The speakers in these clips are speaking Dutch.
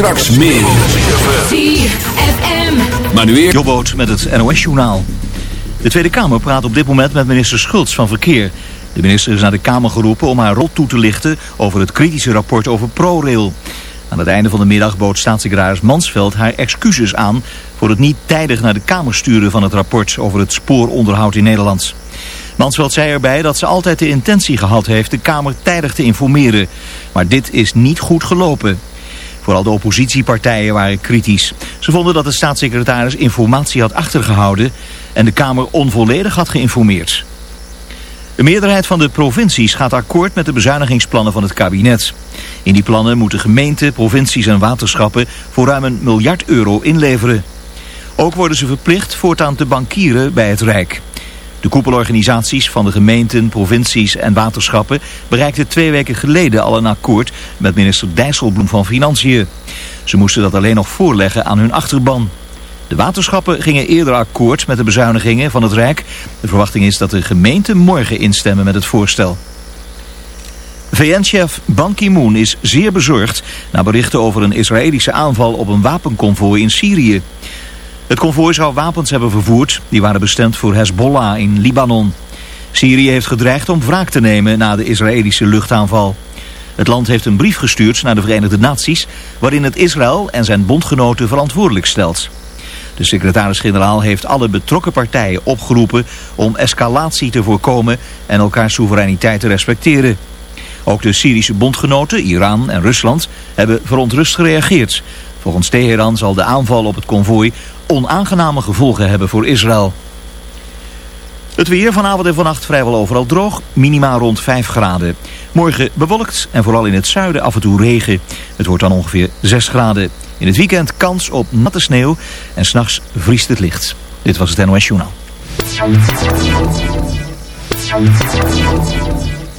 Straks meer. ZFM. Maar nu weer... Jobboot met het NOS-journaal. De Tweede Kamer praat op dit moment met minister Schultz van Verkeer. De minister is naar de Kamer geroepen om haar rol toe te lichten over het kritische rapport over ProRail. Aan het einde van de middag bood staatssecretaris Mansveld haar excuses aan... voor het niet tijdig naar de Kamer sturen van het rapport over het spooronderhoud in Nederland. Mansveld zei erbij dat ze altijd de intentie gehad heeft de Kamer tijdig te informeren. Maar dit is niet goed gelopen. Vooral de oppositiepartijen waren kritisch. Ze vonden dat de staatssecretaris informatie had achtergehouden en de Kamer onvolledig had geïnformeerd. De meerderheid van de provincies gaat akkoord met de bezuinigingsplannen van het kabinet. In die plannen moeten gemeenten, provincies en waterschappen voor ruim een miljard euro inleveren. Ook worden ze verplicht voortaan te bankieren bij het Rijk. De koepelorganisaties van de gemeenten, provincies en waterschappen bereikten twee weken geleden al een akkoord met minister Dijsselbloem van Financiën. Ze moesten dat alleen nog voorleggen aan hun achterban. De waterschappen gingen eerder akkoord met de bezuinigingen van het Rijk. De verwachting is dat de gemeenten morgen instemmen met het voorstel. VN-chef Ban Ki-moon is zeer bezorgd na berichten over een Israëlische aanval op een wapenconvooi in Syrië. Het konvooi zou wapens hebben vervoerd. Die waren bestemd voor Hezbollah in Libanon. Syrië heeft gedreigd om wraak te nemen na de Israëlische luchtaanval. Het land heeft een brief gestuurd naar de Verenigde Naties... waarin het Israël en zijn bondgenoten verantwoordelijk stelt. De secretaris-generaal heeft alle betrokken partijen opgeroepen... om escalatie te voorkomen en elkaars soevereiniteit te respecteren. Ook de Syrische bondgenoten, Iran en Rusland, hebben verontrust gereageerd. Volgens Teheran zal de aanval op het konvooi onaangename gevolgen hebben voor Israël. Het weer vanavond en vannacht vrijwel overal droog, minimaal rond 5 graden. Morgen bewolkt en vooral in het zuiden af en toe regen. Het wordt dan ongeveer 6 graden. In het weekend kans op natte sneeuw en s'nachts vriest het licht. Dit was het NOS Journaal.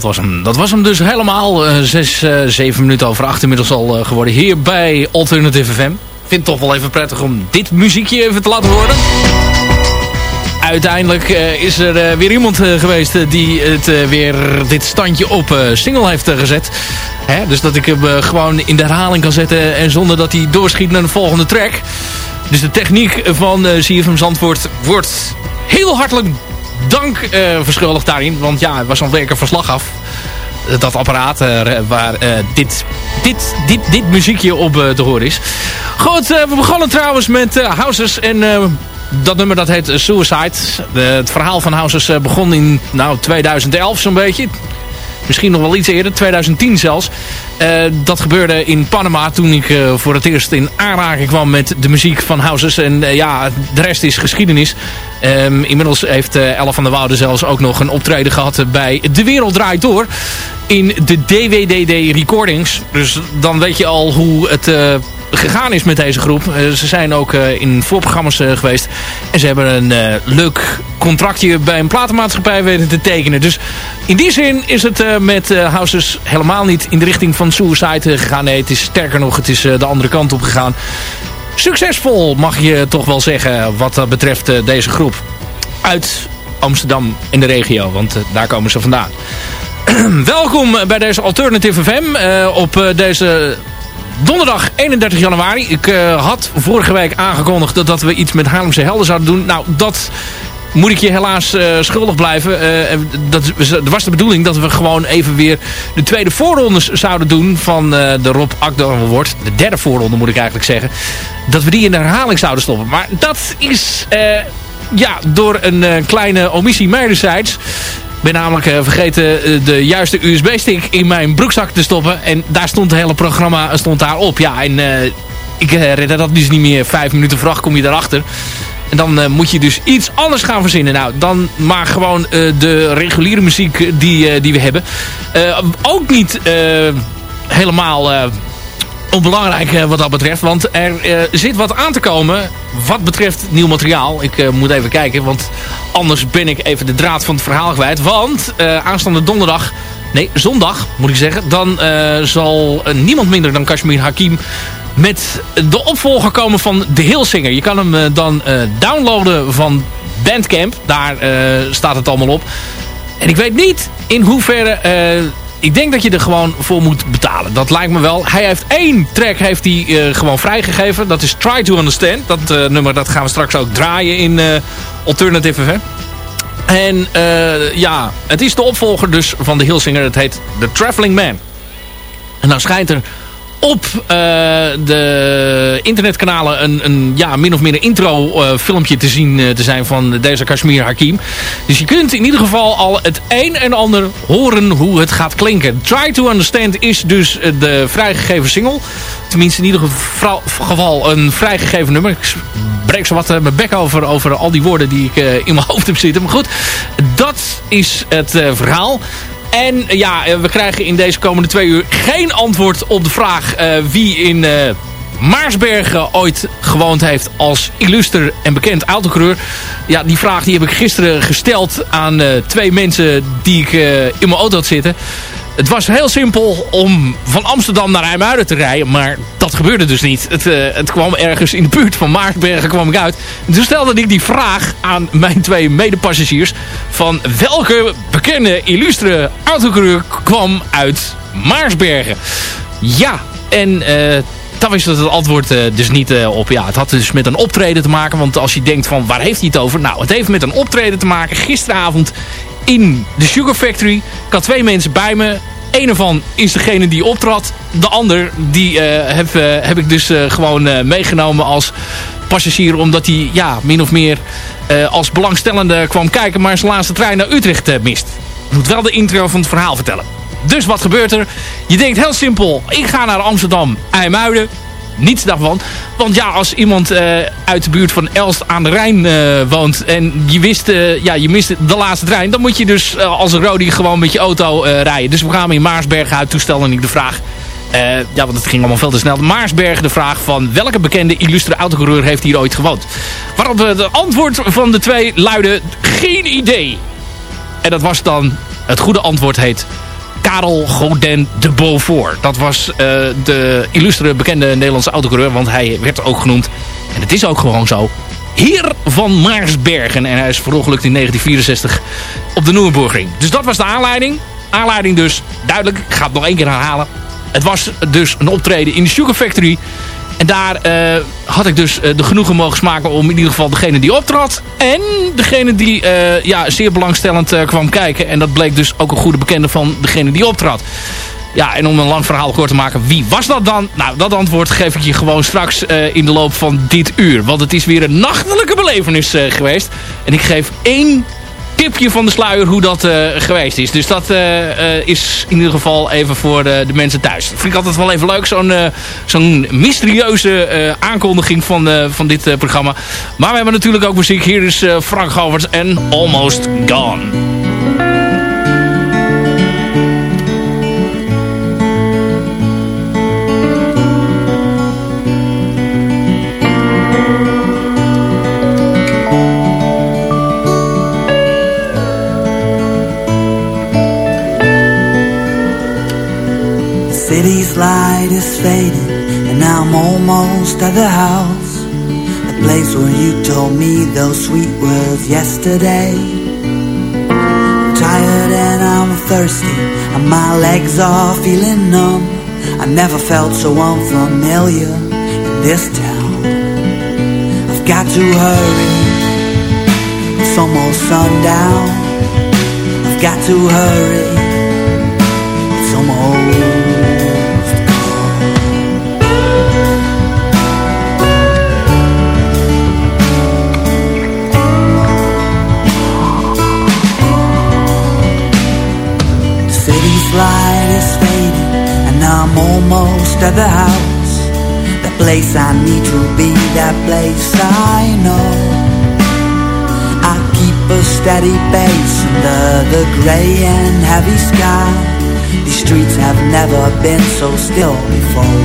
Dat was hem. Dat was hem dus helemaal. Uh, zes, uh, zeven minuten over acht inmiddels al uh, geworden. Hier bij Alternative FM. Vind het toch wel even prettig om dit muziekje even te laten horen. Uiteindelijk is er weer iemand geweest die het weer dit standje op single heeft gezet. Hè? Dus dat ik hem gewoon in de herhaling kan zetten en zonder dat hij doorschiet naar de volgende track. Dus de techniek van CFM Zandvoort wordt heel hartelijk dank uh, verschuldigd daarin. Want ja, het was al werken verslag af. Dat apparaat uh, waar dit, dit, dit, dit muziekje op te horen is. Goed, we begonnen trouwens met Houses en dat nummer dat heet Suicide. De, het verhaal van Houses begon in nou, 2011 zo'n beetje. Misschien nog wel iets eerder, 2010 zelfs. Uh, dat gebeurde in Panama toen ik uh, voor het eerst in aanraking kwam met de muziek van Houses. En uh, ja, de rest is geschiedenis. Um, inmiddels heeft Ella van der Woude zelfs ook nog een optreden gehad bij De Wereld Draait Door. In de DWDD Recordings. Dus dan weet je al hoe het gegaan is met deze groep. Uh, ze zijn ook uh, in voorprogramma's uh, geweest. En ze hebben een leuk contractje bij een platenmaatschappij weten te tekenen. Dus in die zin is het met Houses helemaal niet in de richting van Suicide gegaan. Nee, het is sterker nog, het is de andere kant op gegaan. Succesvol mag je toch wel zeggen wat dat betreft deze groep. Uit Amsterdam in de regio, want daar komen ze vandaan. Welkom bij deze Alternative FM op deze donderdag 31 januari. Ik uh, had vorige week aangekondigd dat, dat we iets met Haarlemse Helden zouden doen. Nou, dat moet ik je helaas uh, schuldig blijven. Uh, dat, was de bedoeling dat we gewoon even weer de tweede voorrondes zouden doen van de Rob Akdor Award. De derde voorronde moet ik eigenlijk zeggen. Dat we die in de herhaling zouden stoppen. Maar dat is ja, door een kleine omissie mijnerzijds ben namelijk uh, vergeten uh, de juiste USB-stick in mijn broekzak te stoppen. En daar stond het hele programma stond daar op. Ja, en ik redde dat dus niet meer. Vijf minuten vracht kom je daarachter. En dan moet je dus iets anders gaan verzinnen. Nou, dan maar gewoon de reguliere muziek die, die we hebben. ook niet helemaal onbelangrijk wat dat betreft. Want er zit wat aan te komen wat betreft nieuw materiaal. Ik moet even kijken, want anders ben ik even de draad van het verhaal kwijt. Want aanstaande donderdag, nee zondag moet ik zeggen... dan zal niemand minder dan Kashmir Hakim met de opvolger komen van The Hillsinger. Je kan hem dan downloaden van Bandcamp. Daar staat het allemaal op. En ik weet niet in hoeverre ik denk dat je er gewoon voor moet betalen. Dat lijkt me wel. Hij heeft één track heeft hij, uh, gewoon vrijgegeven. Dat is Try to Understand. Dat uh, nummer dat gaan we straks ook draaien in uh, Alternative FM. En ja, het is de opvolger dus van de Hillsinger. Het heet The Traveling Man. En dan schijnt er op uh, de internetkanalen een, een ja, min of meer een intro uh, filmpje te zien uh, te zijn van deze Kashmir Hakim. Dus je kunt in ieder geval al het een en ander horen hoe het gaat klinken. Try to Understand is dus de vrijgegeven single. Tenminste in ieder geval een vrijgegeven nummer. Ik breek zo wat mijn bek over, over al die woorden die ik in mijn hoofd heb zitten. Maar goed, dat is het verhaal. En ja, we krijgen in deze komende twee uur geen antwoord op de vraag uh, wie in Maarsbergen ooit gewoond heeft als illuster en bekend autocoureur. Ja, die vraag die heb ik gisteren gesteld aan twee mensen die ik in mijn auto had zitten. Het was heel simpel om van Amsterdam naar IJmuiden te rijden. Maar dat gebeurde dus niet. Het, uh, het kwam ergens in de buurt van Maarsbergen kwam ik uit. En toen stelde ik die vraag aan mijn twee medepassagiers. Van welke bekende illustre autocoureur kwam uit Maarsbergen? Ja, en... Uh, daar wist het antwoord uh, dus niet op. Ja, het had dus met een optreden te maken. Want als je denkt van waar heeft hij het over? Nou, het heeft met een optreden te maken. Gisteravond in de Sugar Factory. Ik had twee mensen bij me. Een ervan is degene die optrad. De ander die uh, heb, uh, heb ik dus uh, gewoon meegenomen als passagier. Omdat hij ja, min of meer als belangstellende kwam kijken. Maar zijn laatste trein naar Utrecht mist. Ik moet wel de intro van het verhaal vertellen. Dus wat gebeurt er? Je denkt heel simpel. Ik ga naar Amsterdam, IJmuiden niets daarvan. Want ja, als iemand uh, uit de buurt van Elst aan de Rijn uh, woont... en je, wist, uh, ja, je mist de laatste trein... dan moet je dus als een Rodi gewoon met je auto rijden. Dus we gaan in Maarsbergen uit toestellen en ik de vraag... ja, want het ging allemaal veel te snel. Maarsbergen de vraag van welke bekende illustre autocoureur heeft hier ooit gewoond? Waarop het antwoord van de twee luidde geen idee. En dat was dan het goede antwoord heet Karel Godin de Beaufort. Dat was de illustere bekende Nederlandse autocoureur. Want hij werd ook genoemd, en het is ook gewoon zo... Heer van Maarsbergen. En hij is verongelukt in 1964 op de Noerburgring. Dus dat was de aanleiding. Aanleiding dus, duidelijk, ik ga het nog één keer herhalen. Het was dus een optreden in de Sugar Factory. En daar uh, had ik dus uh, de genoegen mogen smaken om in ieder geval degene die optrad. En degene die uh, ja, zeer belangstellend kwam kijken. En dat bleek dus ook een goede bekende van degene die optrad. Ja, en om een lang verhaal kort te maken, wie was dat dan? Nou, dat antwoord geef ik je gewoon straks in de loop van dit uur. Want het is weer een nachtelijke belevenis geweest. En ik geef één tipje van de sluier hoe dat uh, geweest is. Dus dat uh, uh, is in ieder geval even voor de, de mensen thuis. Vind ik altijd wel even leuk. Zo'n zo'n mysterieuze aankondiging van, van dit programma. Maar we hebben natuurlijk ook muziek. Hier is Frank Goverts en Almost Gone. City's light is fading And I'm almost at the house The place where you told me those sweet words yesterday. I'm tired and I'm thirsty And my legs are feeling numb. I never felt so unfamiliar in this town. I've got to hurry It's almost sundown. I've got to hurry It's almost almost at the house. The place I need to be That place I know. I keep a steady pace Under the grey and heavy sky. These streets have never been so still before.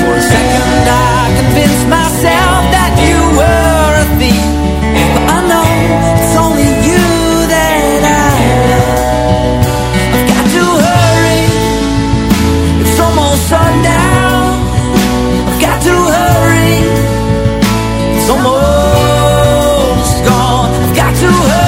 For a second I convinced myself I've got to hurry. It's almost gone. I've got to.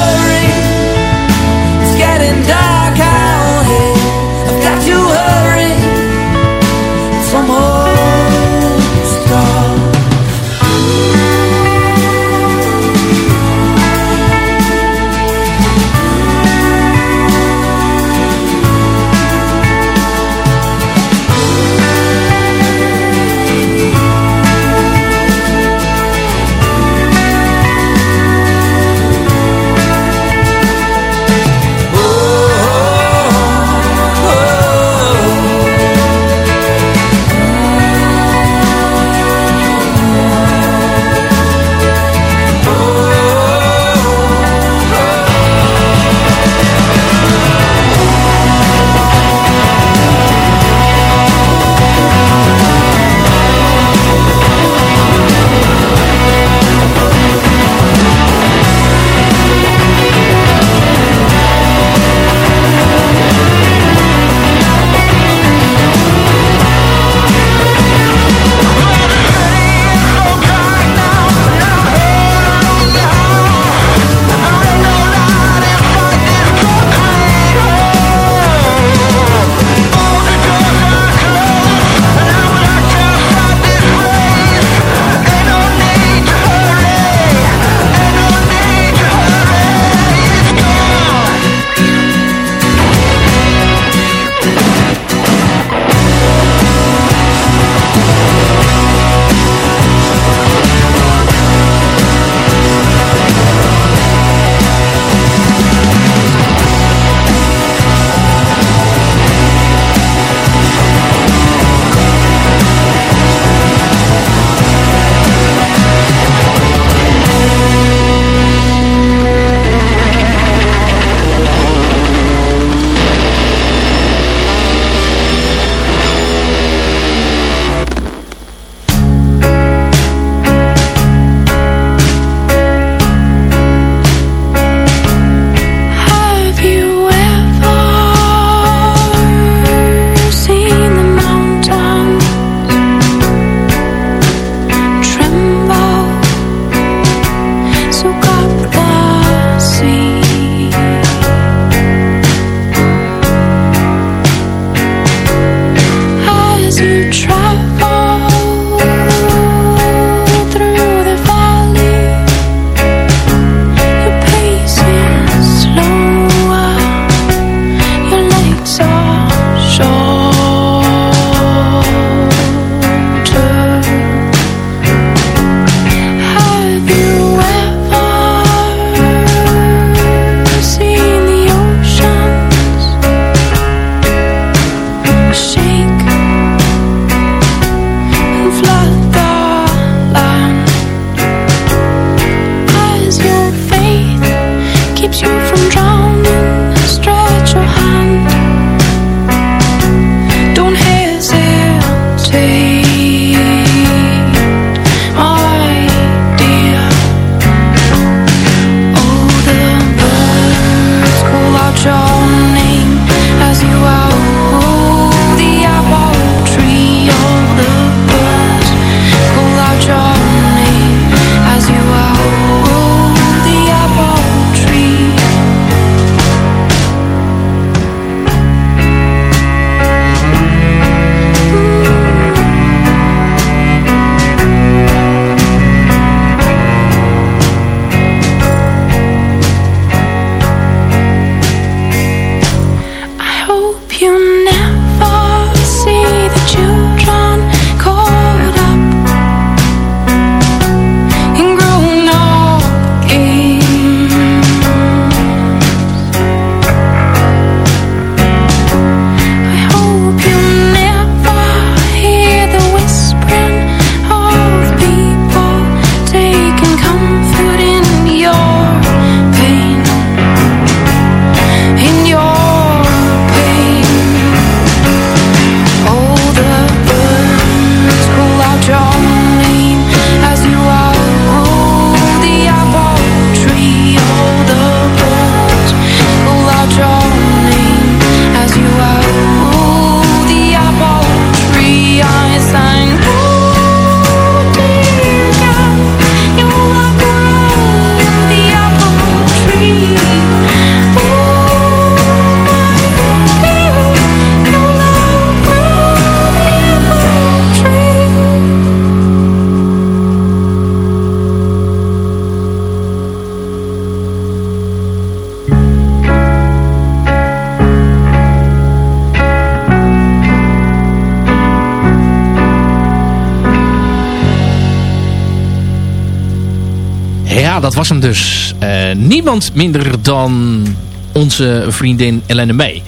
Dat was hem dus. Uh, niemand minder dan onze vriendin Elene May.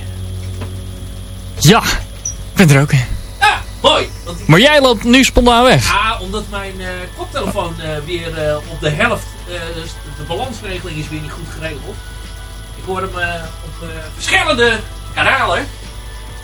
Ja, ik ben er ook. Ja, mooi. Maar jij loopt nu spontaan weg. Ja, omdat mijn uh, koptelefoon uh, weer uh, op de helft... dus de balansregeling is weer niet goed geregeld. Ik hoor hem op verschillende kanalen.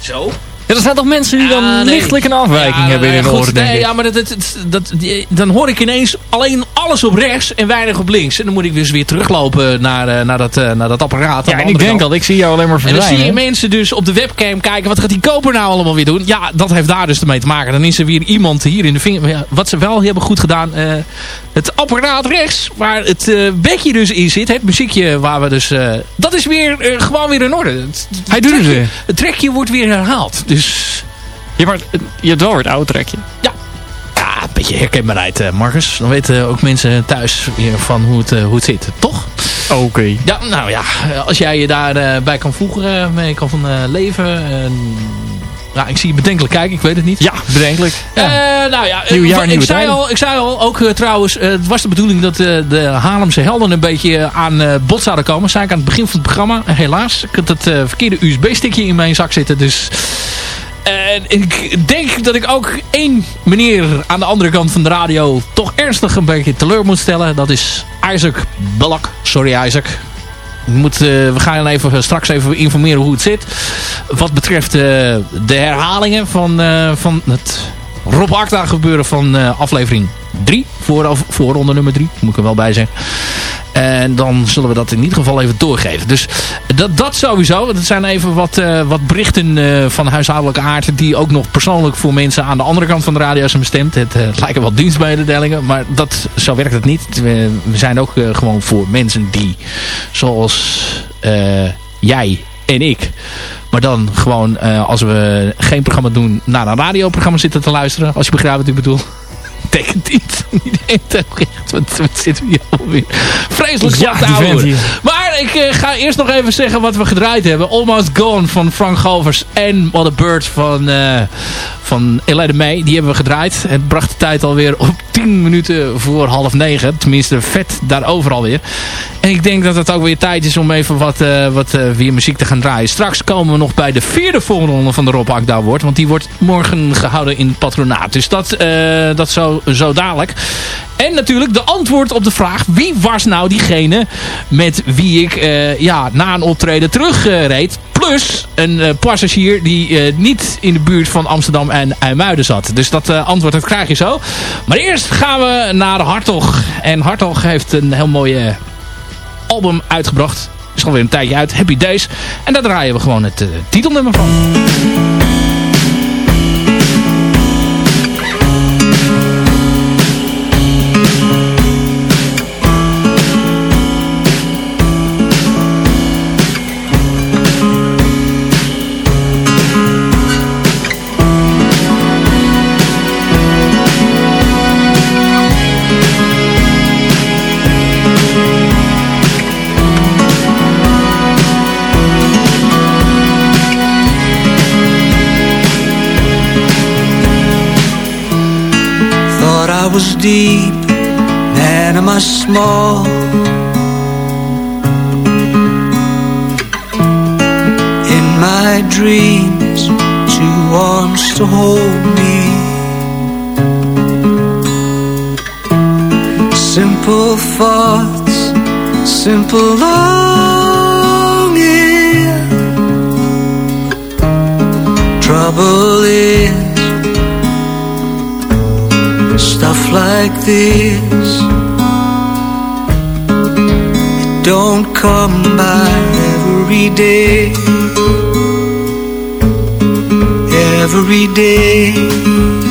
Zo. Ja, er zijn toch mensen die dan nee. lichtelijk een afwijking ja, hebben in hun oren, denk nee, Ja, maar dat, dat, dat, dan hoor ik ineens alleen alles op rechts en weinig op links. En dan moet ik dus weer teruglopen naar, uh, naar, dat, uh, naar dat apparaat. Ja, en ik denk al, ik zie jou alleen maar verdwijnen. En dan zie je mensen dus op de webcam kijken, wat gaat die koper nou allemaal weer doen? Ja, dat heeft daar dus mee te maken. Dan is er weer iemand hier in de vinger. Wat ze wel hebben goed gedaan, uh, het apparaat rechts, waar het uh, bedje dus in zit, het muziekje waar we dus... dat is weer gewoon weer in orde. Het, Hij doet het weer. Het trekje wordt weer herhaald. Dus... Ja, maar je hebt wel weer het oude trekje. Ja. Ja, beetje herkenbaarheid, uh, Marcus. Dan weten ook mensen thuis weer van hoe het, uh, hoe het zit, toch? Oké. Ja, nou ja, als jij je daarbij uh, bij kan voegen, mee kan van leven... Nou, ik zie je bedenkelijk kijken, ik weet het niet. Ja, bedenkelijk. Ja. Uh, nou ja, Nieuw jaar, ik, zei al, ik zei al, ook uh, trouwens, uh, het was de bedoeling dat de Haarlemse helden een beetje aan bod zouden komen. Zei ik aan het begin van het programma. Helaas, ik had het verkeerde USB-stickje in mijn zak zitten, dus en ik denk dat ik ook één meneer aan de andere kant van de radio toch ernstig een beetje teleur moet stellen. Dat is Isaac Belak. Sorry Isaac. We gaan even, straks even informeren hoe het zit. Wat betreft uh, de herhalingen van, van het Rob Akda gebeuren van aflevering 3. Voor, voor nummer 3, moet ik er wel bij zeggen. En dan zullen we dat in ieder geval even doorgeven. Dus dat, dat sowieso. Dat zijn even wat, uh, wat berichten uh, van huishoudelijke aard. Die ook nog persoonlijk voor mensen aan de andere kant van de radio zijn bestemd. Het, het lijken wel dienstmededelingen. Maar dat, zo werkt het niet. We, we zijn ook gewoon voor mensen die zoals jij en ik. Maar dan gewoon als we geen programma doen naar een radioprogramma zitten te luisteren. Als je begrijpt wat ik bedoel betekent iets. wat, wat zitten we hier alweer vreselijk ja, houden. Maar ik uh, ga eerst nog even zeggen wat we gedraaid hebben. Almost Gone van Frank Govers en What a Bird van, uh, van Elijah May. Die hebben we gedraaid. Het bracht de tijd alweer op 10 minuten voor half negen. Tenminste vet daar overal weer. En ik denk dat het ook weer tijd is om even wat, uh, wat weer muziek te gaan draaien. Straks komen we nog bij de vierde voorronde van de Rob Akda. Want die wordt morgen gehouden in het patronaat. Dus dat, dat zo, zo dadelijk. En natuurlijk de antwoord op de vraag... wie was nou diegene met wie ik uh, ja, na een optreden terugreed... plus een uh, passagier die uh, niet in de buurt van Amsterdam en IJmuiden zat. Dus dat antwoord dat krijg je zo. Maar eerst gaan we naar Hartog. En Hartog heeft een heel mooi album uitgebracht. Is alweer een tijdje uit. Happy Days. En daar draaien we gewoon het titelnummer van. I small In my dreams, two arms to hold me. Simple thoughts, simple longing. Trouble is stuff like this don't come by every day. Every day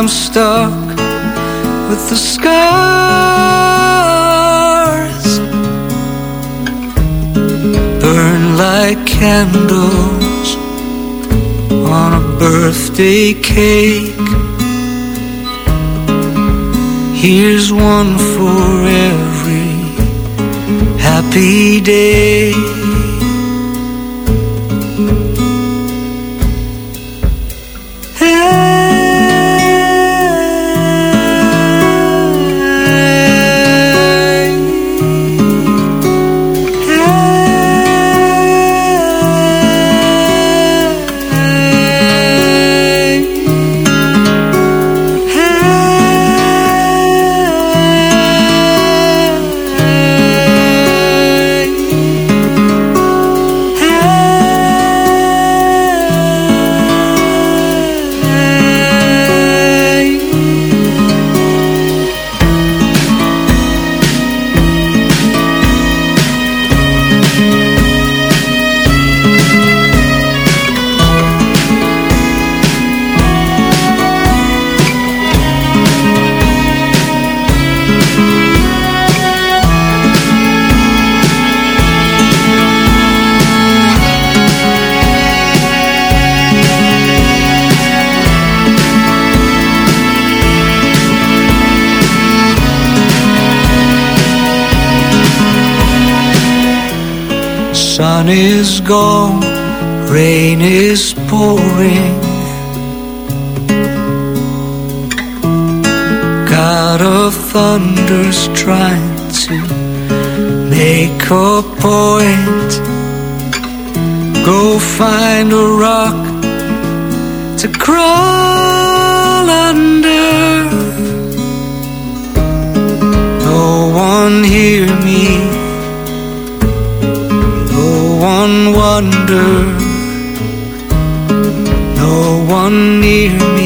I'm stuck with the scars. Burn like candles on a birthday cake. Here's one for every happy day sun is gone, rain is pouring. God of thunder's trying to make a point. Go find a rock to crawl wonder, no one near me.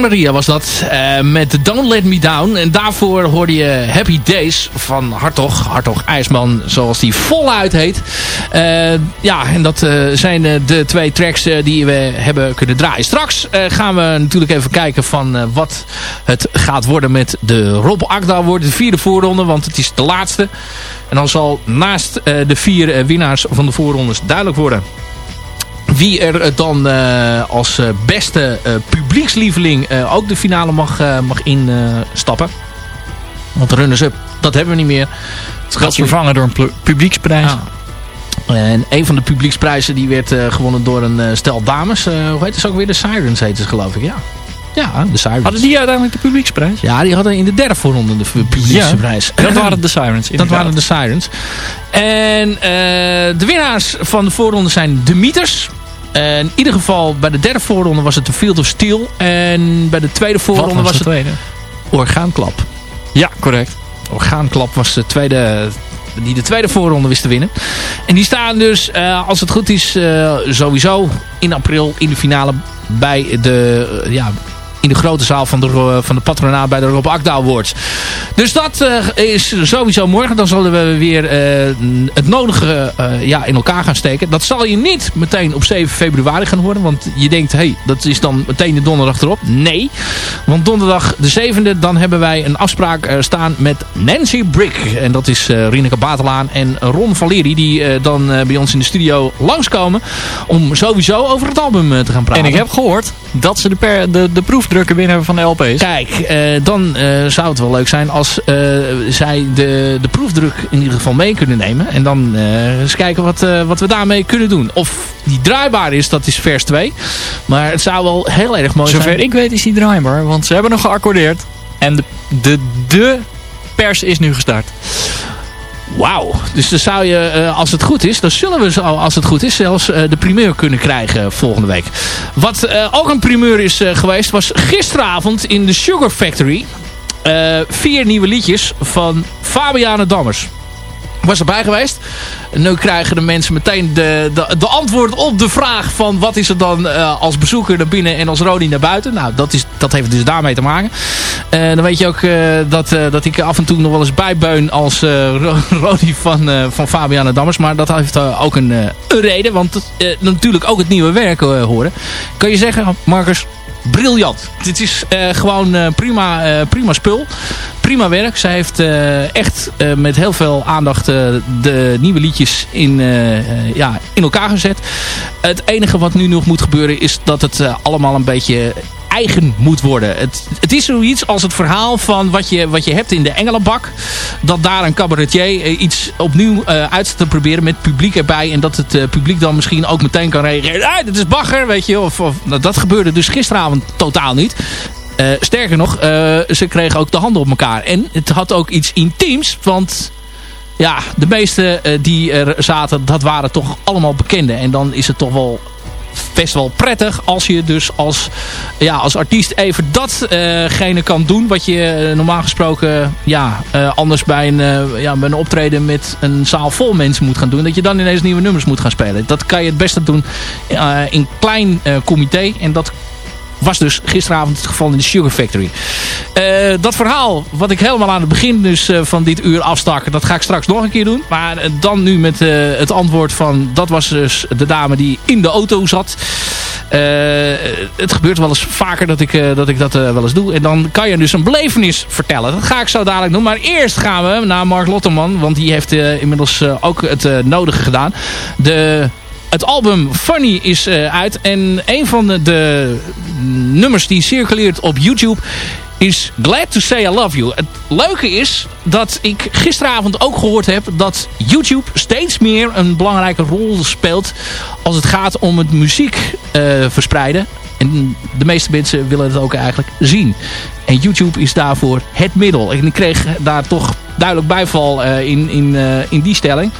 Maria was dat. Uh, met Don't Let Me Down. En daarvoor hoorde je Happy Days van Hartog. Hartog IJsman, zoals die voluit heet. Uh, ja, en dat uh, zijn de twee tracks die we hebben kunnen draaien. Straks gaan we natuurlijk even kijken van wat het gaat worden met de Rob Akda worden. De vierde voorronde, want het is de laatste. En dan zal naast de vier winnaars van de voorrondes duidelijk worden wie er dan uh, als beste uh, publiekslieveling ook de finale mag, mag instappen. Want runners-up, dat hebben we niet meer. Het gaat vervangen door een publieksprijs. Ja. En een van de publieksprijzen die werd gewonnen door een stel dames. hoe heet het ook weer? De Sirens heet het geloof ik, ja. Ja, de Sirens. Hadden die uiteindelijk de publieksprijs? Ja, die hadden in de derde voorronde de publieksprijs. Ja, dat waren de Sirens. Dat waren de Sirens. En de winnaars van de voorronde zijn de Mieters in ieder geval bij de derde voorronde was het de Field of Steel. En bij de tweede voorronde was, was, het tweede? Orgaanklap. Ja, correct. Orgaanklap was de tweede die de tweede voorronde wist te winnen. En die staan dus, uh, als het goed is, uh, sowieso in april in de finale bij de, uh, ja, in de grote zaal van de, eh, van de patronaat bij de Rob Akda Awards. Dus dat uh, is sowieso morgen. Dan zullen we weer uh, het nodige uh, ja, in elkaar gaan steken. Dat zal je niet meteen op 7 februari gaan horen. Want je denkt, hé, hey, dat is dan meteen de donderdag erop. Nee, want donderdag de 7e, dan hebben wij een afspraak staan met Nancy Brick. En dat is Rineke Batelaan en Ron Valeri. Die dan bij ons in de studio langskomen. Om sowieso over het album te gaan praten. En ik heb gehoord dat ze de, de, de proef drukken binnen van de LP's. Kijk, uh, dan uh, zou het wel leuk zijn als uh, zij de, de proefdruk in ieder geval mee kunnen nemen. En dan eens kijken wat, wat we daarmee kunnen doen. Of die draaibaar is, dat is vers 2. Maar het zou wel heel erg mooi Zover zijn. Zover ik weet is die draaibaar, want ze hebben nog geaccordeerd. En de, de, de pers is nu gestart. Wauw. Dus dan zou je, uh, als het goed is, dan zullen we, als het goed is, zelfs uh, de primeur kunnen krijgen volgende week. Wat uh, ook een primeur is geweest, was gisteravond in de Sugar Factory. vier nieuwe liedjes van Fabiane Dammers was erbij geweest. Nu krijgen de mensen meteen de, de, antwoord op de vraag van wat is er dan uh, als bezoeker naar binnen en als Rodi naar buiten. Nou, dat, is, dat heeft dus daarmee te maken. Uh, dan weet je ook uh, dat, dat ik af en toe nog wel eens bijbeun als Rodi van, van Fabiana Dammers. Maar dat heeft ook een, een reden, want natuurlijk ook het nieuwe werk horen. Kan je zeggen, Marcus, briljant. Dit is uh, gewoon uh, prima, uh, prima spul. Prima werk. Zij heeft echt met heel veel aandacht de nieuwe liedjes in, ja, in elkaar gezet. Het enige wat nu nog moet gebeuren is dat het allemaal een beetje eigen moet worden. Het, het is zoiets als het verhaal van wat je, wat je hebt in de Engelenbak. Dat daar een cabaretier iets opnieuw uh, uit te proberen met publiek erbij. En dat het uh, publiek dan misschien ook meteen kan reageren. Ah, dit is bagger, weet je. Of, of nou, dat gebeurde dus gisteravond totaal niet. Sterker nog, ze kregen ook de handen op elkaar. En het had ook iets intiems, want ja, de meeste die er zaten, dat waren toch allemaal bekenden. En dan is het toch wel best wel prettig als je dus als, ja, als artiest even datgene kan doen wat je uh, normaal gesproken ja, uh, anders bij een, ja, bij een optreden met een zaal vol mensen moet gaan doen. Dat je dan ineens nieuwe nummers moet gaan spelen. Dat kan je het beste doen in klein comité en dat was dus gisteravond het geval in de Sugar Factory. Uh, dat verhaal, wat ik helemaal aan het begin dus uh, van dit uur afstak, dat ga ik straks nog een keer doen. Maar uh, dan nu met het antwoord van, dat was dus de dame die in de auto zat. het gebeurt wel eens vaker dat ik dat, ik dat wel eens doe. En dan kan je dus een belevenis vertellen. Dat ga ik zo dadelijk doen. Maar eerst gaan we naar Mark Lotterman, want die heeft inmiddels ook het nodige gedaan. De het album Funny is uit. En een van de, nummers die circuleert op YouTube is Glad to Say I Love You. Het leuke is dat ik gisteravond ook gehoord heb dat YouTube steeds meer een belangrijke rol speelt als het gaat om het muziek uh, verspreiden. En de meeste mensen willen het ook eigenlijk zien. En YouTube is daarvoor het middel. En ik kreeg daar toch duidelijk bijval uh, in, in, uh, in die stelling.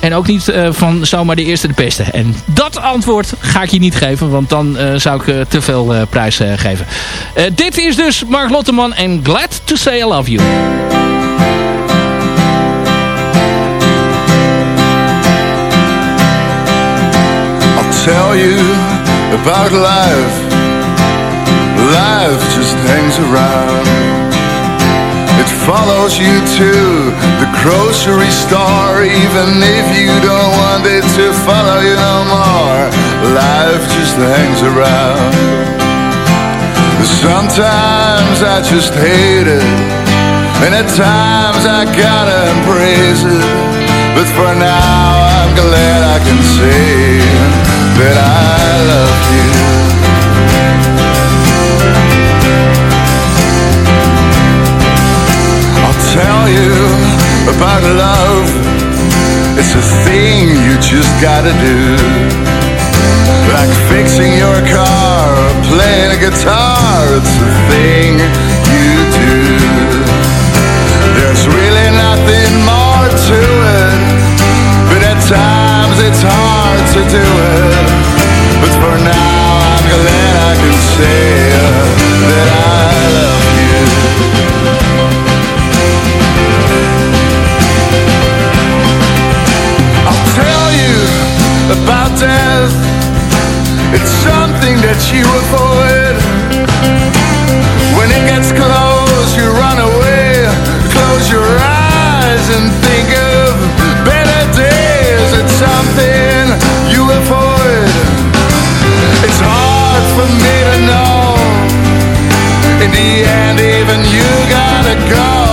En ook niet uh, van zomaar de eerste de beste. En dat antwoord ga ik je niet geven. Want dan zou ik te veel prijs geven. dit is dus Mark Lotteman. En Glad to Say I Love You. Tell you about life life just hangs around. It follows you to the grocery store, even if you don't want it to follow you no more. Life just hangs around. Sometimes I just hate it, and at times I gotta embrace it. But for now, I'm glad I can say that I love you. I'll tell you about love. It's a thing you just gotta do. Like fixing your car or playing a guitar, it's a thing you do. There's really nothing more to it, but at times it's hard to do it. But for now, I'm glad I can say that I love you. I'll tell you about death. It's something that you avoid. When it gets close, you run away. Close your eyes and think In the end, even you gotta go.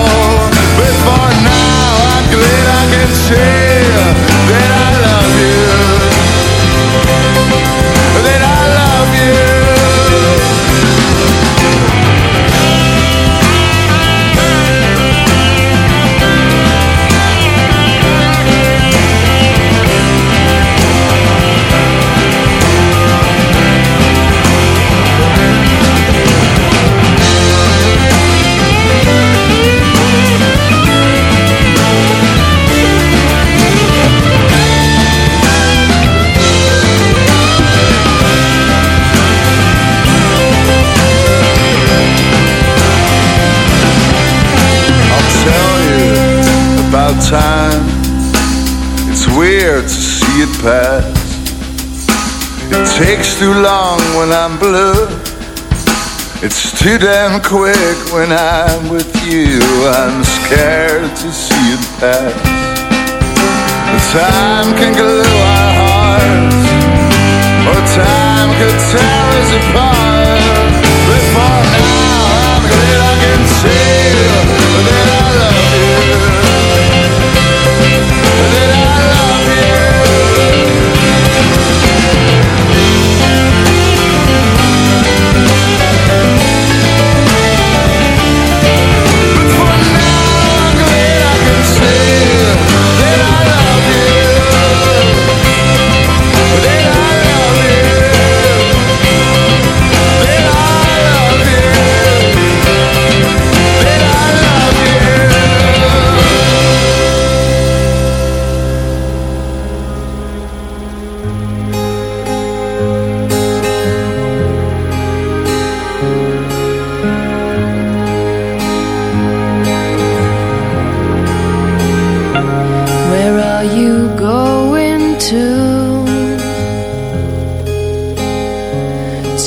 Too damn quick when I'm with you. I'm scared to see it pass. The time can glue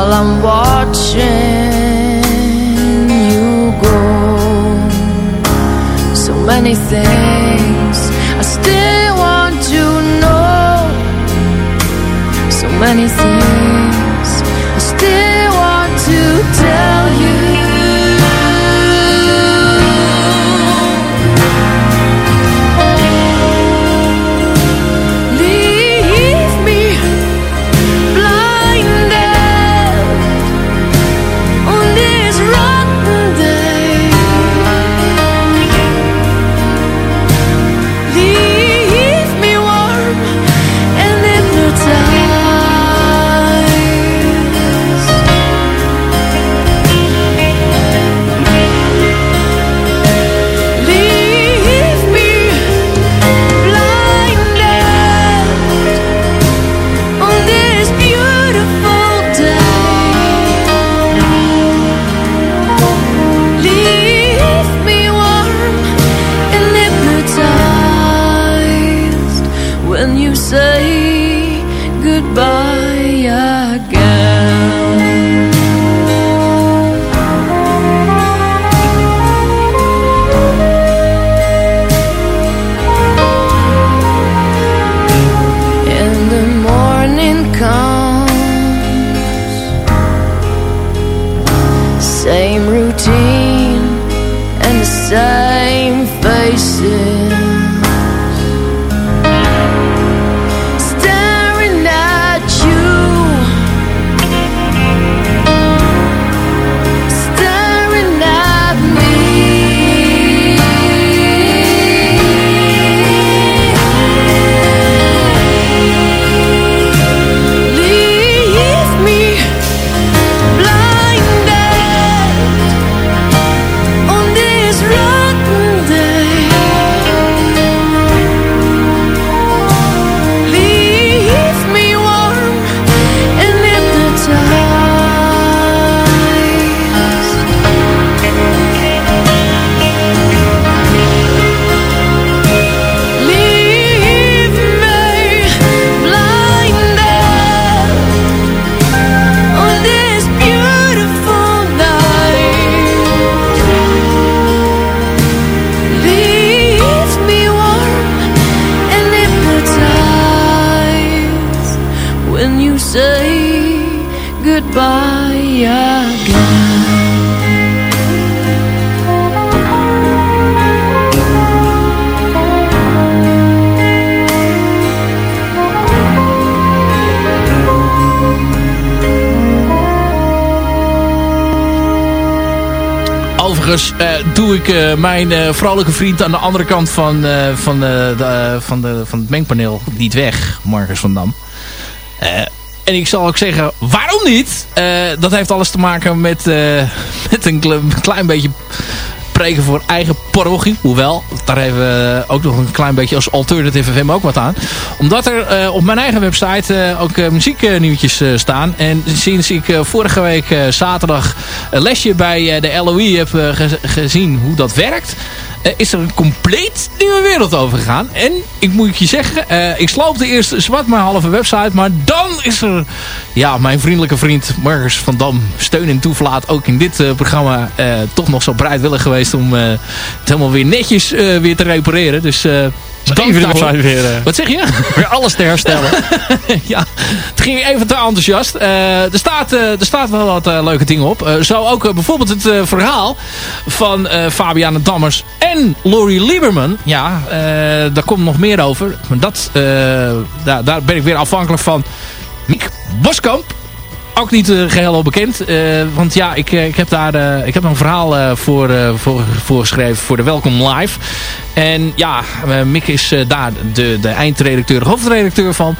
while I'm watching you go. So many things say goodbye again. Overigens eh, doe ik eh, mijn eh, vrolijke vriend aan de andere kant van, van, de, van, de, van het mengpaneel niet weg, Marcus van Dam. En ik zal ook zeggen, waarom niet? Dat heeft alles te maken met, met een kle- klein beetje preken voor eigen parochie. Hoewel, daar hebben we ook nog een klein beetje als Alternative FM ook wat aan. Omdat er eh, op mijn eigen website eh, ook eh, muzieknieuwtjes staan. En sinds ik vorige week zaterdag een lesje bij de LOE heb ge- gezien hoe dat werkt... eh, is er een compleet nieuwe wereld over gegaan. En ik moet je zeggen, eh, ik sloopte eerst zwart mijn halve website. Maar dan is er ja, mijn vriendelijke vriend Marcus van Dam steun en toeverlaat ook in dit eh, programma toch nog zo bereidwillig geweest om het helemaal weer netjes weer te repareren. Dus Even de website weer, eh, Wat zeg je? weer alles te herstellen. ja, het ging even te enthousiast. Eh, er, staat, eh, er staat wel wat leuke dingen op. Zo ook bijvoorbeeld het verhaal van Fabiana Dammers en Laurie Lieberman. Ja, daar komt nog meer over. Maar dat, daar, daar ben ik weer afhankelijk van Miek Boskamp. Ook niet eh, geheel onbekend. eh, want ja, ik, eh, ik, heb daar ik heb een verhaal voor, voor, voor geschreven voor de Welkom Live. En ja, Mick is daar de, de eindredacteur, hoofdredacteur van.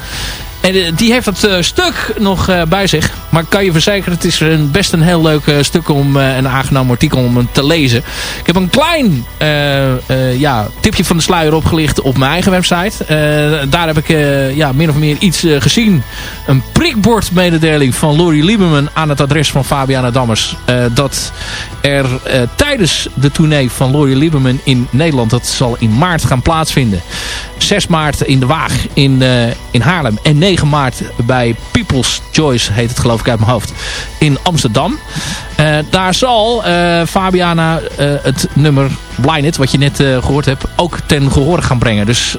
En eh, die heeft dat eh, stuk nog eh, bij zich. Maar ik kan je verzekeren, het is een, best een heel leuk stuk om een aangenaam artikel om te lezen. Ik heb een klein ja, tipje van de sluier opgelicht op mijn eigen website. Daar heb ik ja, min of meer iets gezien. Een prikbordmededeling van Laurie Lieberman aan het adres van Fabiana Dammers. dat er tijdens de tournee van Laurie Lieberman in Nederland, dat zal in maart gaan plaatsvinden. 6 maart in de Waag in, in Haarlem. En 9 maart bij People's Choice, heet het geloof ik uit mijn hoofd, in Amsterdam. Eh, daar zal eh, Fabiana eh, het nummer Blinded, wat je net eh, gehoord hebt, ook ten gehoor gaan brengen. Dus,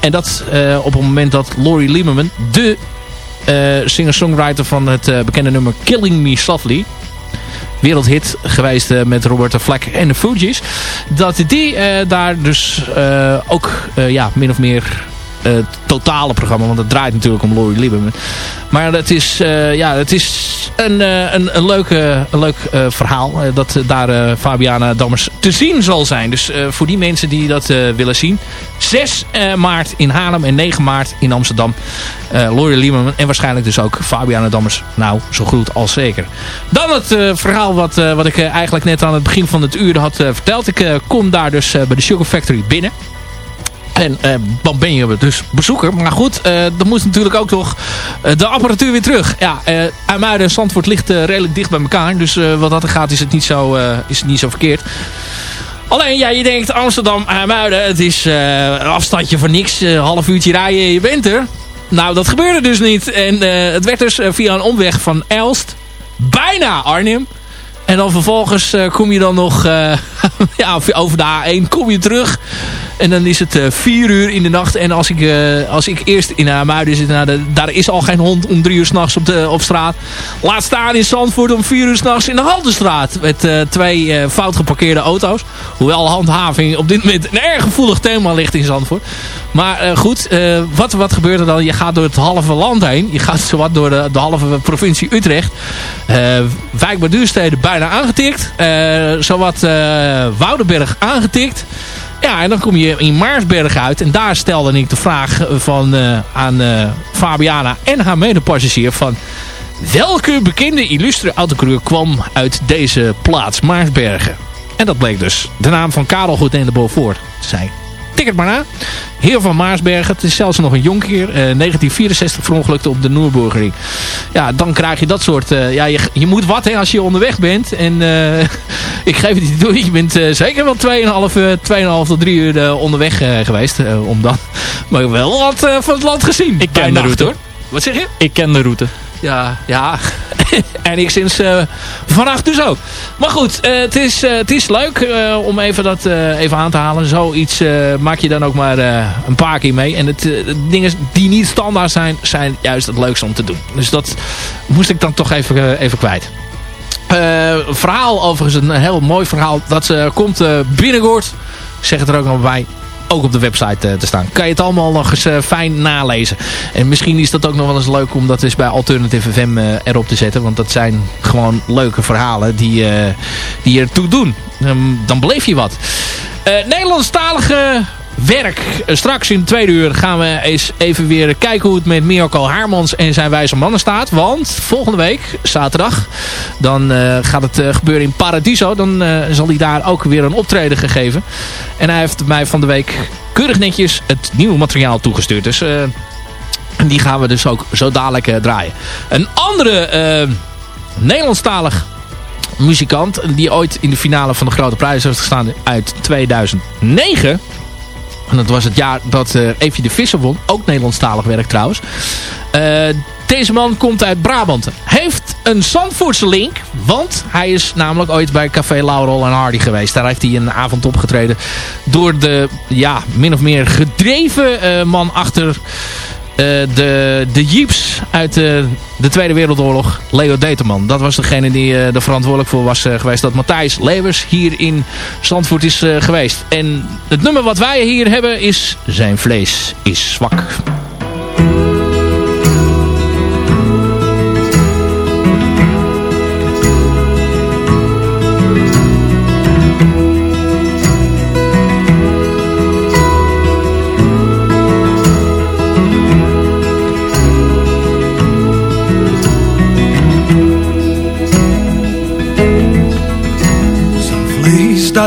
en dat op het moment dat Laurie Lieberman, de singer-songwriter van het bekende nummer Killing Me Softly wereldhit geweest met Roberta Flack en de Fugees. Dat die daar dus ook ja, min of meer het totale programma. Want het draait natuurlijk om Laurie Lieberman. Maar het is, eh, ja, het is een, eh, een, een, leuke, een leuk eh, verhaal. eh, dat daar eh, Fabiana Dammers te zien zal zijn. Dus eh, voor die mensen die dat eh, willen zien. 6 eh, maart in Haarlem en 9 maart in Amsterdam. Eh Laurie Lieberman en waarschijnlijk dus ook Fabiana Dammers. Nou, zo goed als zeker. Dan het eh, verhaal wat, eh, wat ik eh, eigenlijk net aan het begin van het uur had eh, verteld. Ik eh, kom daar dus eh, bij de Sugar Factory binnen. En eh, dan ben je dus bezoeker. Maar goed, eh, dan moet natuurlijk ook toch eh, de apparatuur weer terug. Ja, eh IJmuiden en Zandvoort ligt redelijk dicht bij elkaar. Dus wat dat gaat is het niet zo, is het niet zo verkeerd. Alleen, ja, je denkt Amsterdam, IJmuiden, het is een afstandje van niks. Half uurtje rijden, je bent er. Nou, dat gebeurde dus niet. En het werd dus via een omweg van Elst, bijna Arnhem. En dan vervolgens kom je dan nog ja, over de A1 kom je terug En dan is het uh, vier uur in de nacht. En als ik, uh, als ik eerst in Amuiden zit, nou, daar is al geen hond om drie uur s'nachts op, de, op straat. Laat staan in Zandvoort om vier uur s'nachts in de Haldenstraat. Met uh, twee fout geparkeerde auto's. Hoewel handhaving op dit moment een erg gevoelig thema ligt in Zandvoort. Maar goed, wat, wat gebeurt er dan? Je gaat door het halve land heen. Je gaat zowat door de, de halve provincie Utrecht. wijk bij Duurstede bijna aangetikt. zowat Woudenberg aangetikt. Ja, en dan kom je in Maarsberg uit. En daar stelde ik de vraag van, uh, aan uh, Fabiana en haar medepassagier van... Welke bekende illustre autocoureur kwam uit deze plaats, Maarsbergen? En dat bleek dus de naam van Karel Goed en de Beaufort te zijn tik het maar na. Heer van Maarsbergen. Het is zelfs nog een jonkeer. Uh, 1964 verongelukte op de Noerburgering. Ja, dan krijg je dat soort... Uh, ja, je, je moet wat hè, als je onderweg bent. En uh, ik geef het niet toe. Je bent uh, zeker wel 2,5 tot 3 uur onderweg geweest. om dan, maar wel wat van het land gezien. Ik ken de route. Hoor. Wat zeg je? Ik ken de route. Ja, ja. en ik sinds uh, vannacht dus ook. Maar goed, uh, het, is, uh, het is leuk om even dat even aan te halen. Zoiets maak je dan ook maar een paar keer mee. En het, dingen die niet standaard zijn, zijn juist het leukste om te doen. Dus dat moest ik dan toch even, even kwijt. verhaal overigens, een heel mooi verhaal. Dat komt binnenkort. Zeg het er ook nog bij ook op de website uh, te staan. Kan je het allemaal nog eens uh, fijn nalezen. En misschien is dat ook nog wel eens leuk om dat eens bij Alternative FM uh, erop te zetten. Want dat zijn gewoon leuke verhalen die, die ertoe doen. Um, dan beleef je wat. Nederlandstalige werk. Straks in de tweede uur gaan we eens even weer kijken hoe het met Mirko Haarmans en zijn wijze mannen staat. Want volgende week, zaterdag, dan uh, gaat het uh, gebeuren in Paradiso. Dan uh, zal hij daar ook weer een optreden gegeven. En hij heeft mij van de week keurig netjes het nieuwe materiaal toegestuurd. Dus die gaan we dus ook zo dadelijk draaien. Een andere Nederlandstalig muzikant die ooit in de finale van de Grote Prijs heeft gestaan uit 2009 en dat was het jaar dat uh, Evie de Visser won. Ook Nederlandstalig werk trouwens. Uh, deze man komt uit Brabant. Heeft een Zandvoortse link. Want hij is namelijk ooit bij Café Laurel en Hardy geweest. Daar heeft hij een avond opgetreden. Door de, ja, min of meer gedreven uh, man achter de, de Jeeps uit uh, de Tweede Wereldoorlog, Leo Determan. Dat was degene die uh, er verantwoordelijk voor was geweest dat Matthijs Levers hier in Zandvoort is geweest. En het nummer wat wij hier hebben is Zijn vlees is zwak.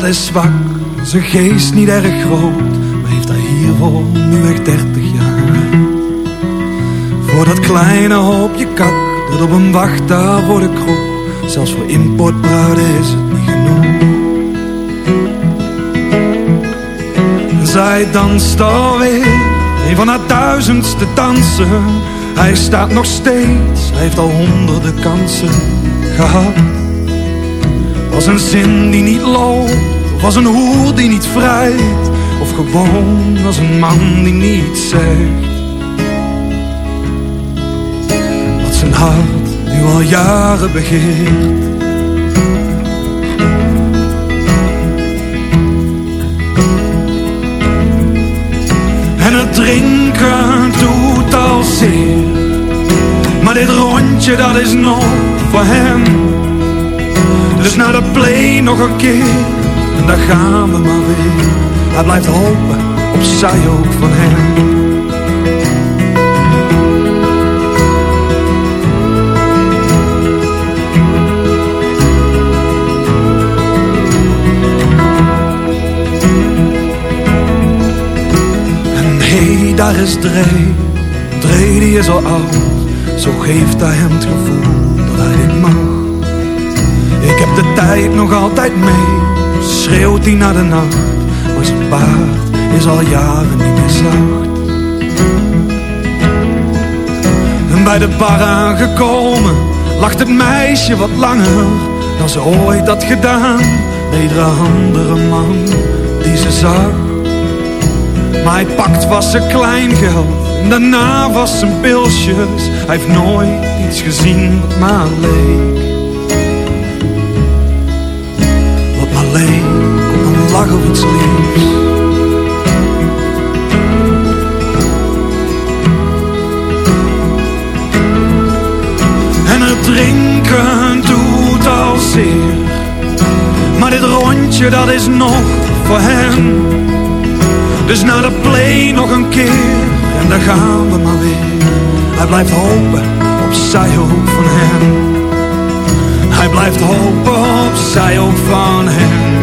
Dat is zwak, zijn geest niet erg groot, maar heeft hij hiervoor nu echt 30 jaar. Voor dat kleine hoopje kak, dat op hem wacht daar voor de kroeg, zelfs voor importbruiden is het niet genoeg. Zij danst alweer, een van haar duizendste dansen. Hij staat nog steeds, hij heeft al honderden kansen gehad. Als een zin die niet loopt, of als een hoer die niet vrijt, of gewoon als een man die niet zegt. Wat zijn hart nu al jaren begeert. En het drinken doet al zeer, maar dit rondje dat is nog voor hem dus naar de play nog een keer. En daar gaan we maar weer. Hij blijft hopen op zij ook van hem. En hey, daar is Dre. Dre die is al oud. Zo geeft hij hem het gevoel dat hij mag ik heb de tijd nog altijd mee, schreeuwt hij naar de nacht. Maar zijn paard is al jaren niet meer zacht. En bij de bar aangekomen, lacht het meisje wat langer dan ze ooit had gedaan. Iedere andere man die ze zag. Maar hij pakt was zijn kleingeld en daarna was zijn pilsjes. Hij heeft nooit iets gezien wat maar leek. Lach of iets liefs. En het drinken doet al zeer. Maar dit rondje dat is nog voor hem. Dus naar de play nog een keer. En daar gaan we maar weer. Hij blijft hopen op zij ook van hem. Hij blijft hopen op zij ook van hem.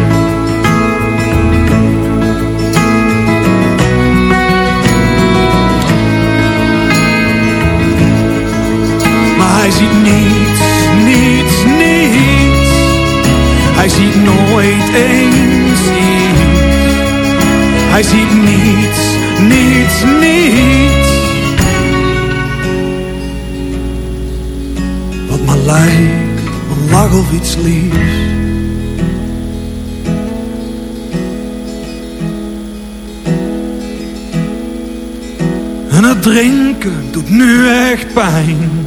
Hij ziet niets, niets, niets. Hij ziet nooit eens iets. Hij ziet niets, niets, niets. Wat maar lijkt, een lach of iets liefs. En het drinken doet nu echt pijn.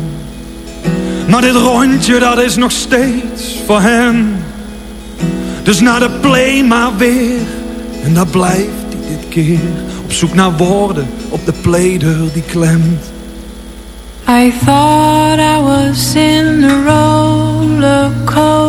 Maar dit rondje dat is nog steeds voor hem. Dus naar de play maar weer. En daar blijft hij dit keer. Op zoek naar woorden op de playdeur die klemt. I thought I was in a roller coaster.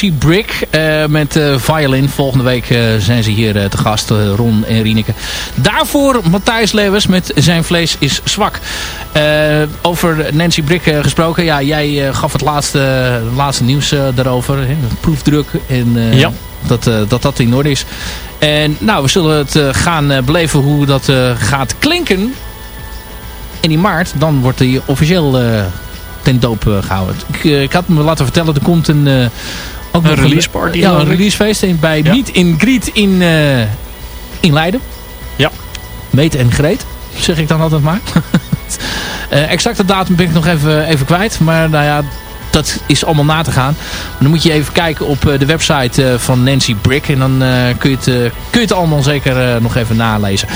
Nancy Brick eh, met eh, Violin. Volgende week eh, zijn ze hier te gast, Ron en Rieneke. Daarvoor Matthijs Lewis met Zijn vlees is zwak. over Nancy Brick gesproken. Ja, jij gaf het laatste, laatste nieuws daarover. Hè, proefdruk en ja. dat, dat dat in orde is. En nou, we zullen het gaan beleven hoe dat gaat klinken. En in maart, dan wordt hij officieel ten doop gehouden. Ik, ik, had me laten vertellen, er komt een, ook een release party. ja, een releasefeest in, bij. Meet in Griet in, eh, in Leiden. Ja. Meet en Greet, zeg ik dan altijd maar. Eh, exacte datum ben ik nog even, even kwijt. Maar nou ja, dat is allemaal na te gaan. Dan moet je even kijken op eh, de website van Nancy Brick. En dan kun, je het, kun je het allemaal zeker nog even nalezen.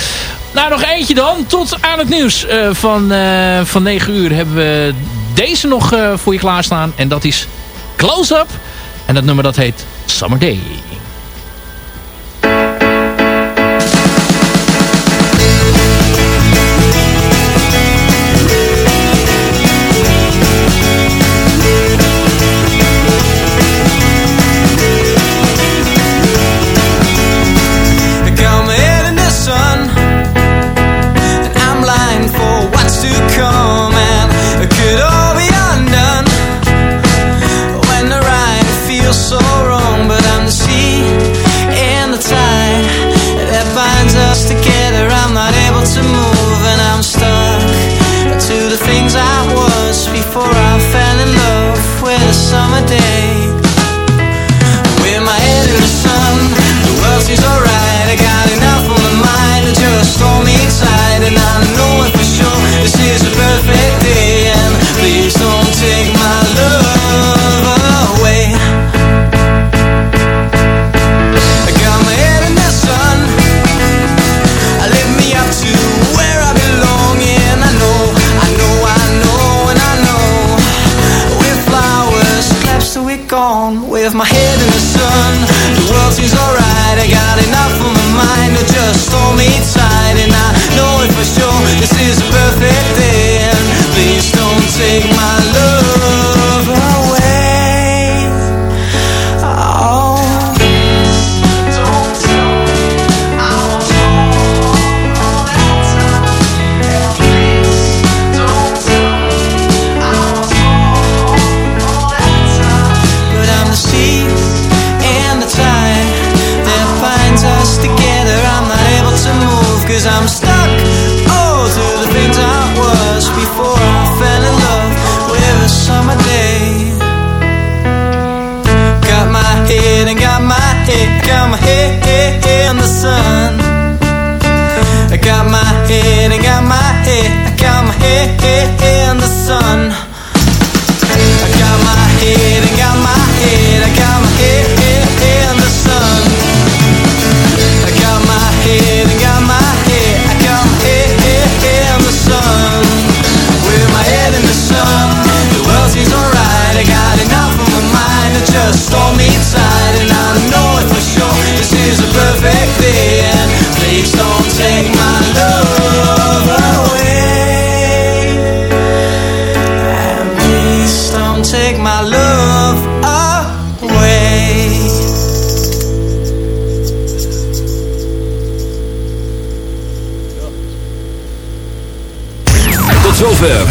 Nou, nog eentje dan. Tot aan het nieuws van, van 9 uur hebben we deze nog voor je klaarstaan. En dat is Close Up en dat nummer dat heet Summer Day.